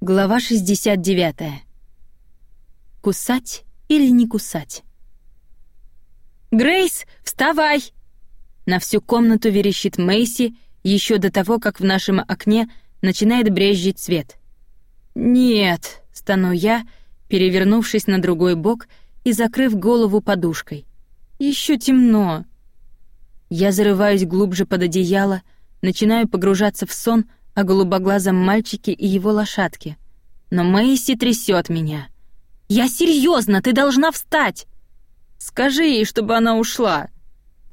Глава 69. Кусать или не кусать? «Грейс, вставай!» На всю комнату верещит Мэйси еще до того, как в нашем окне начинает брезжить свет. «Нет», — стану я, перевернувшись на другой бок и закрыв голову подушкой. Еще темно». Я зарываюсь глубже под одеяло, начинаю погружаться в сон — о голубоглазом мальчике и его лошадке. Но Мэйси трясет меня. «Я серьезно, ты должна встать!» «Скажи ей, чтобы она ушла!»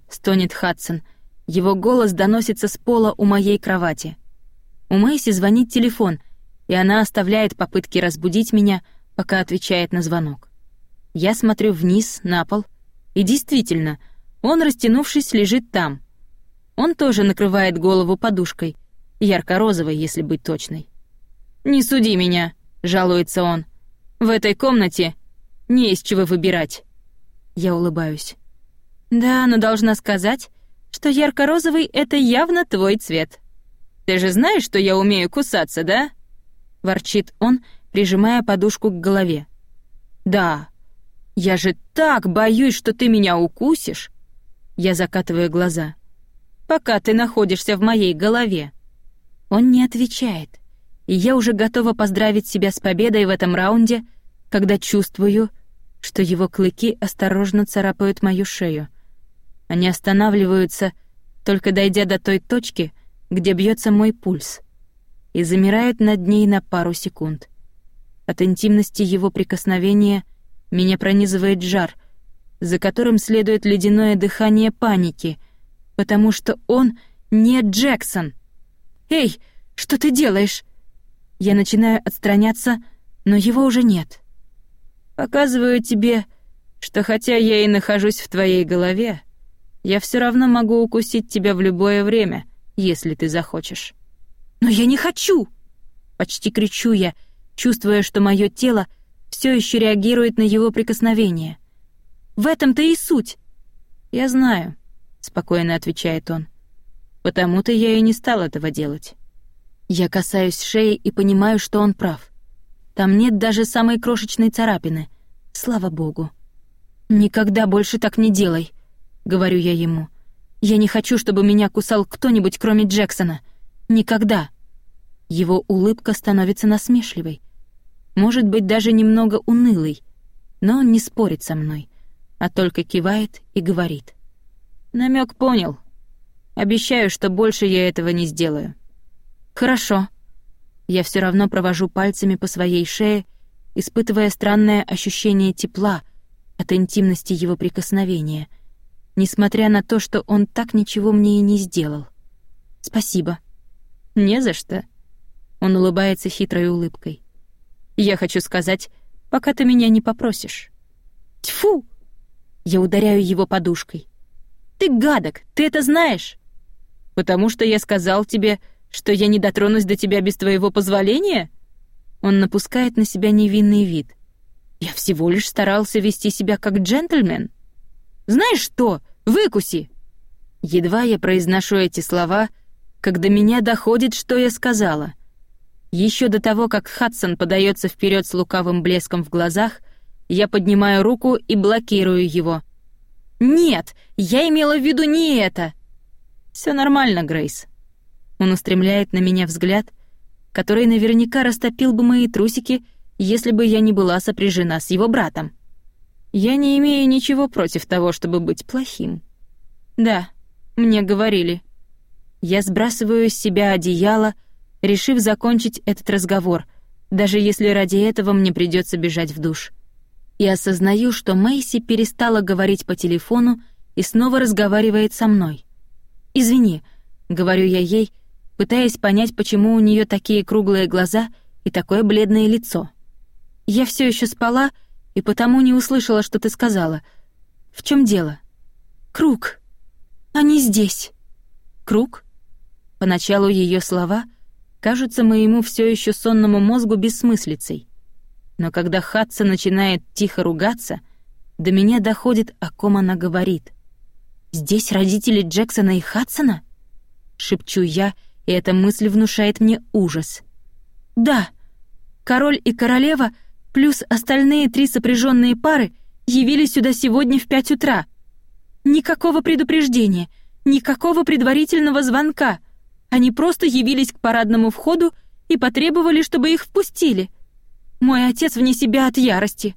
Стонет Хадсон. Его голос доносится с пола у моей кровати. У Мэйси звонит телефон, и она оставляет попытки разбудить меня, пока отвечает на звонок. Я смотрю вниз, на пол, и действительно, он, растянувшись, лежит там. Он тоже накрывает голову подушкой, ярко-розовой, если быть точной. «Не суди меня», — жалуется он. «В этой комнате не из чего выбирать». Я улыбаюсь. «Да, но должна сказать, что ярко-розовый — это явно твой цвет. Ты же знаешь, что я умею кусаться, да?» Ворчит он, прижимая подушку к голове. «Да, я же так боюсь, что ты меня укусишь!» Я закатываю глаза. «Пока ты находишься в моей голове». Он не отвечает, и я уже готова поздравить себя с победой в этом раунде, когда чувствую, что его клыки осторожно царапают мою шею. Они останавливаются, только дойдя до той точки, где бьется мой пульс, и замирают над ней на пару секунд. От интимности его прикосновения меня пронизывает жар, за которым следует ледяное дыхание паники, потому что он не Джексон — «Эй, что ты делаешь?» Я начинаю отстраняться, но его уже нет. «Показываю тебе, что хотя я и нахожусь в твоей голове, я все равно могу укусить тебя в любое время, если ты захочешь». «Но я не хочу!» Почти кричу я, чувствуя, что мое тело все еще реагирует на его прикосновение. «В этом-то и суть!» «Я знаю», — спокойно отвечает он. Потому-то я и не стал этого делать. Я касаюсь шеи и понимаю, что он прав. Там нет даже самой крошечной царапины. Слава богу. «Никогда больше так не делай», — говорю я ему. «Я не хочу, чтобы меня кусал кто-нибудь, кроме Джексона. Никогда». Его улыбка становится насмешливой. Может быть, даже немного унылой. Но он не спорит со мной, а только кивает и говорит. Намек понял. Обещаю, что больше я этого не сделаю». «Хорошо». Я все равно провожу пальцами по своей шее, испытывая странное ощущение тепла от интимности его прикосновения, несмотря на то, что он так ничего мне и не сделал. «Спасибо». «Не за что». Он улыбается хитрой улыбкой. «Я хочу сказать, пока ты меня не попросишь». «Тьфу!» Я ударяю его подушкой. «Ты гадок, ты это знаешь?» Потому что я сказал тебе, что я не дотронусь до тебя без твоего позволения? Он напускает на себя невинный вид. Я всего лишь старался вести себя как джентльмен. Знаешь что? Выкуси. Едва я произношу эти слова, когда меня доходит, что я сказала. Еще до того, как Хадсон подается вперед с лукавым блеском в глазах, я поднимаю руку и блокирую его. «Нет, я имела в виду не это!» Все нормально, Грейс». Он устремляет на меня взгляд, который наверняка растопил бы мои трусики, если бы я не была сопряжена с его братом. Я не имею ничего против того, чтобы быть плохим. Да, мне говорили. Я сбрасываю с себя одеяло, решив закончить этот разговор, даже если ради этого мне придется бежать в душ. И осознаю, что Мэйси перестала говорить по телефону и снова разговаривает со мной. «Извини», — говорю я ей, пытаясь понять, почему у нее такие круглые глаза и такое бледное лицо. «Я все еще спала и потому не услышала, что ты сказала. В чем дело?» «Круг. Они здесь». «Круг?» Поначалу ее слова кажутся моему все еще сонному мозгу бессмыслицей. Но когда Хатса начинает тихо ругаться, до меня доходит, о ком она говорит. Здесь родители Джексона и Хадсона? Шепчу я, и эта мысль внушает мне ужас. Да. Король и королева плюс остальные три сопряженные пары явились сюда сегодня в пять утра. Никакого предупреждения, никакого предварительного звонка. Они просто явились к парадному входу и потребовали, чтобы их впустили. Мой отец вне себя от ярости.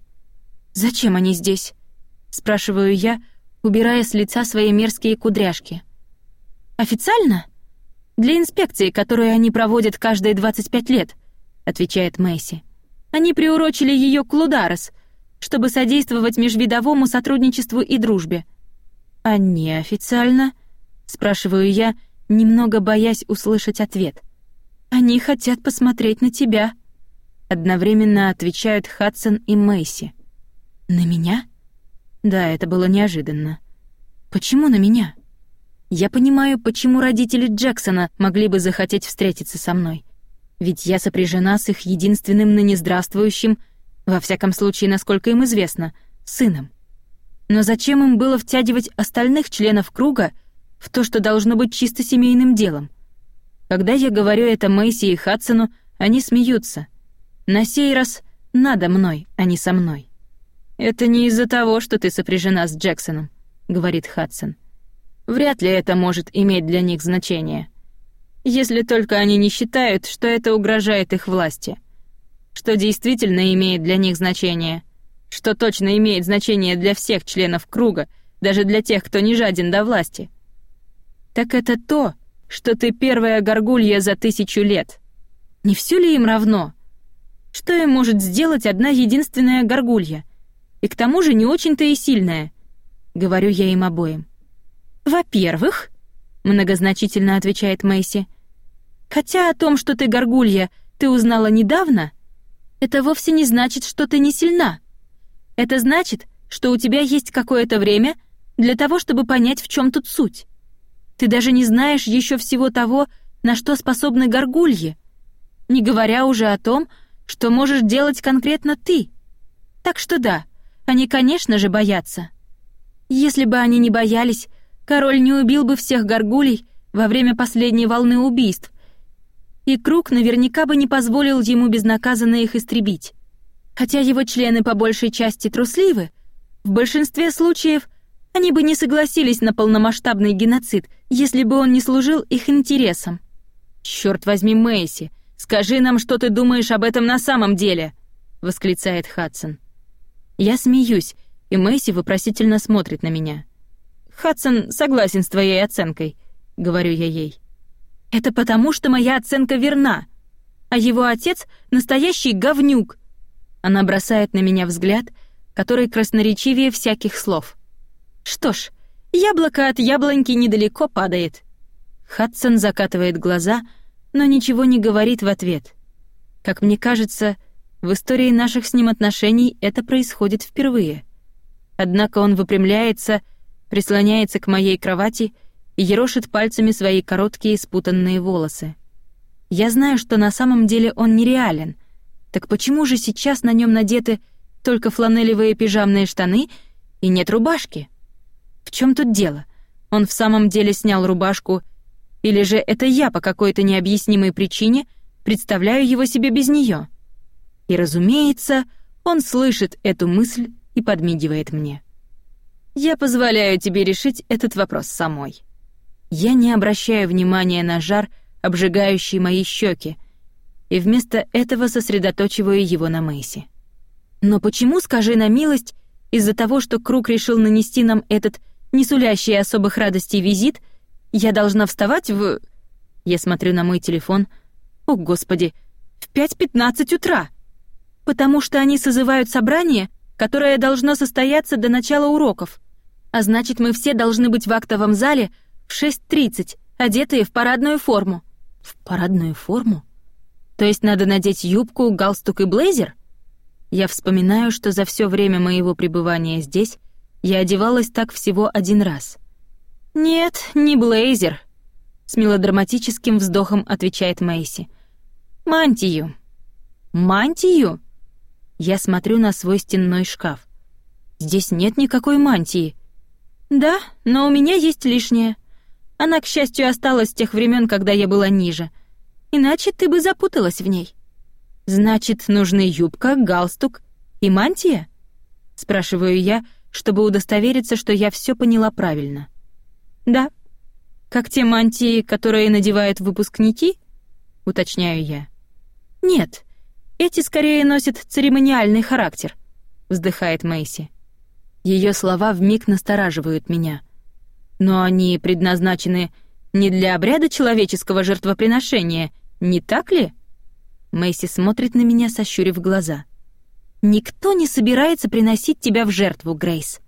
Зачем они здесь? спрашиваю я, убирая с лица свои мерзкие кудряшки. Официально? Для инспекции, которую они проводят каждые 25 лет, отвечает Мэйси. Они приурочили ее к Лударес, чтобы содействовать межвидовому сотрудничеству и дружбе. А неофициально? спрашиваю я, немного боясь услышать ответ. Они хотят посмотреть на тебя. Одновременно отвечают Хадсон и Мэйси. На меня? Да, это было неожиданно. Почему на меня? Я понимаю, почему родители Джексона могли бы захотеть встретиться со мной. Ведь я сопряжена с их единственным ныне здравствующим, во всяком случае, насколько им известно, сыном. Но зачем им было втягивать остальных членов круга в то, что должно быть чисто семейным делом? Когда я говорю это Мэйси и Хадсону, они смеются. На сей раз надо мной, а не со мной. «Это не из-за того, что ты сопряжена с Джексоном», — говорит Хадсон. «Вряд ли это может иметь для них значение. Если только они не считают, что это угрожает их власти. Что действительно имеет для них значение. Что точно имеет значение для всех членов круга, даже для тех, кто не жаден до власти. Так это то, что ты первая горгулья за тысячу лет. Не все ли им равно? Что им может сделать одна единственная горгулья? И к тому же не очень-то и сильная. Говорю я им обоим. Во-первых, многозначительно отвечает Мэйси, хотя о том, что ты горгулья, ты узнала недавно, это вовсе не значит, что ты не сильна. Это значит, что у тебя есть какое-то время для того, чтобы понять, в чем тут суть. Ты даже не знаешь еще всего того, на что способны горгульи, не говоря уже о том, что можешь делать конкретно ты. Так что да, они, конечно же, боятся. Если бы они не боялись, король не убил бы всех горгулей во время последней волны убийств, и круг наверняка бы не позволил ему безнаказанно их истребить. Хотя его члены по большей части трусливы, в большинстве случаев они бы не согласились на полномасштабный геноцид, если бы он не служил их интересам. Черт возьми, Мэйси, скажи нам, что ты думаешь об этом на самом деле, восклицает Хадсон. Я смеюсь, и Мэйси вопросительно смотрит на меня. Хадсон согласен с твоей оценкой, говорю я ей. Это потому, что моя оценка верна, а его отец настоящий говнюк. Она бросает на меня взгляд, который красноречивее всяких слов. Что ж, яблоко от яблоньки недалеко падает. Хадсон закатывает глаза, но ничего не говорит в ответ. Как мне кажется, в истории наших с ним отношений это происходит впервые. Однако он выпрямляется, прислоняется к моей кровати и ерошит пальцами свои короткие спутанные волосы. Я знаю, что на самом деле он нереален. Так почему же сейчас на нем надеты только фланелевые пижамные штаны и нет рубашки? В чем тут дело? Он в самом деле снял рубашку, или же это я по какой-то необъяснимой причине представляю его себе без нее? И, разумеется, он слышит эту мысль и подмигивает мне. Я позволяю тебе решить этот вопрос самой. Я не обращаю внимания на жар, обжигающий мои щеки, и вместо этого сосредотачиваю его на Мэйси. Но почему, скажи на милость, из-за того, что Круг решил нанести нам этот не сулящий особых радостей визит, я должна вставать в... Я смотрю на мой телефон. О, Господи, в 5.15 утра. Потому что они созывают собрание, которое должно состояться до начала уроков. А значит, мы все должны быть в актовом зале в 6.30, одетые в парадную форму. В парадную форму? То есть надо надеть юбку, галстук и блейзер? Я вспоминаю, что за все время моего пребывания здесь я одевалась так всего один раз. «Нет, не блейзер», — с мелодраматическим вздохом отвечает Мэйси. «Мантию». «Мантию?» Я смотрю на свой стенной шкаф. Здесь нет никакой мантии. Да, но у меня есть лишняя. Она, к счастью, осталась с тех времен, когда я была ниже. Иначе ты бы запуталась в ней. Значит, нужны юбка, галстук и мантия? Спрашиваю я, чтобы удостовериться, что я все поняла правильно. Да. Как те мантии, которые надевают выпускники? Уточняю я. Нет, эти скорее носят церемониальный характер, вздыхает Мэйси. Ее слова вмиг настораживают меня. Но они предназначены не для обряда человеческого жертвоприношения, не так ли? Мэйси смотрит на меня, сощурив глаза. Никто не собирается приносить тебя в жертву, Грейс.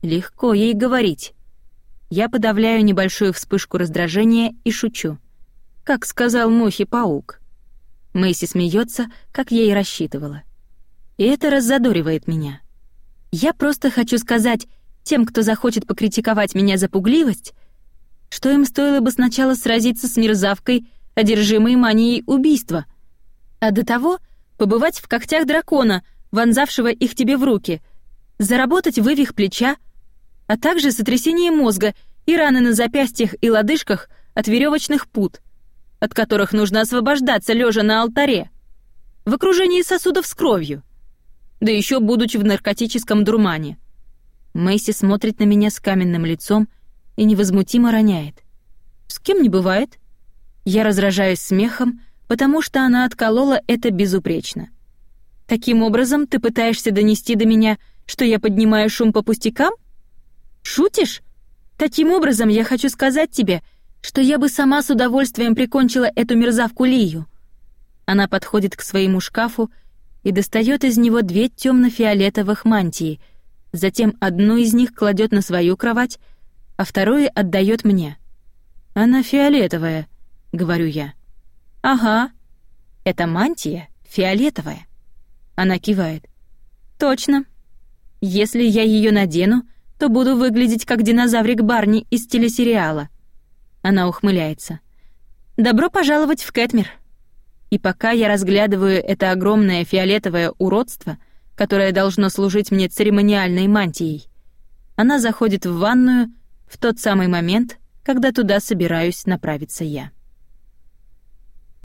Легко ей говорить. Я подавляю небольшую вспышку раздражения и шучу. Как сказал Мухи паук. Мэйси смеется, как я и рассчитывала. И это раззадоривает меня. Я просто хочу сказать тем, кто захочет покритиковать меня за пугливость, что им стоило бы сначала сразиться с мерзавкой, одержимой манией убийства, а до того побывать в когтях дракона, вонзавшего их тебе в руки, заработать вывих плеча, а также сотрясение мозга и раны на запястьях и лодыжках от веревочных пут, от которых нужно освобождаться лежа на алтаре, в окружении сосудов с кровью, да еще будучи в наркотическом дурмане. Мэйси смотрит на меня с каменным лицом и невозмутимо роняет. «С кем не бывает?» Я разражаюсь смехом, потому что она отколола это безупречно. Таким образом, ты пытаешься донести до меня, что я поднимаю шум по пустякам? Шутишь? Таким образом, я хочу сказать тебе, что я бы сама с удовольствием прикончила эту мерзавку Лию. Она подходит к своему шкафу и достает из него две темно-фиолетовых мантии, затем одну из них кладет на свою кровать, а вторую отдает мне. Она фиолетовая, говорю я. Ага. Это мантия фиолетовая. Она кивает. Точно. Если я ее надену, то буду выглядеть как динозаврик Барни из телесериала. Она ухмыляется. Добро пожаловать в Кэтмир. И пока я разглядываю это огромное фиолетовое уродство, которое должно служить мне церемониальной мантией, она заходит в ванную в тот самый момент, когда туда собираюсь направиться я.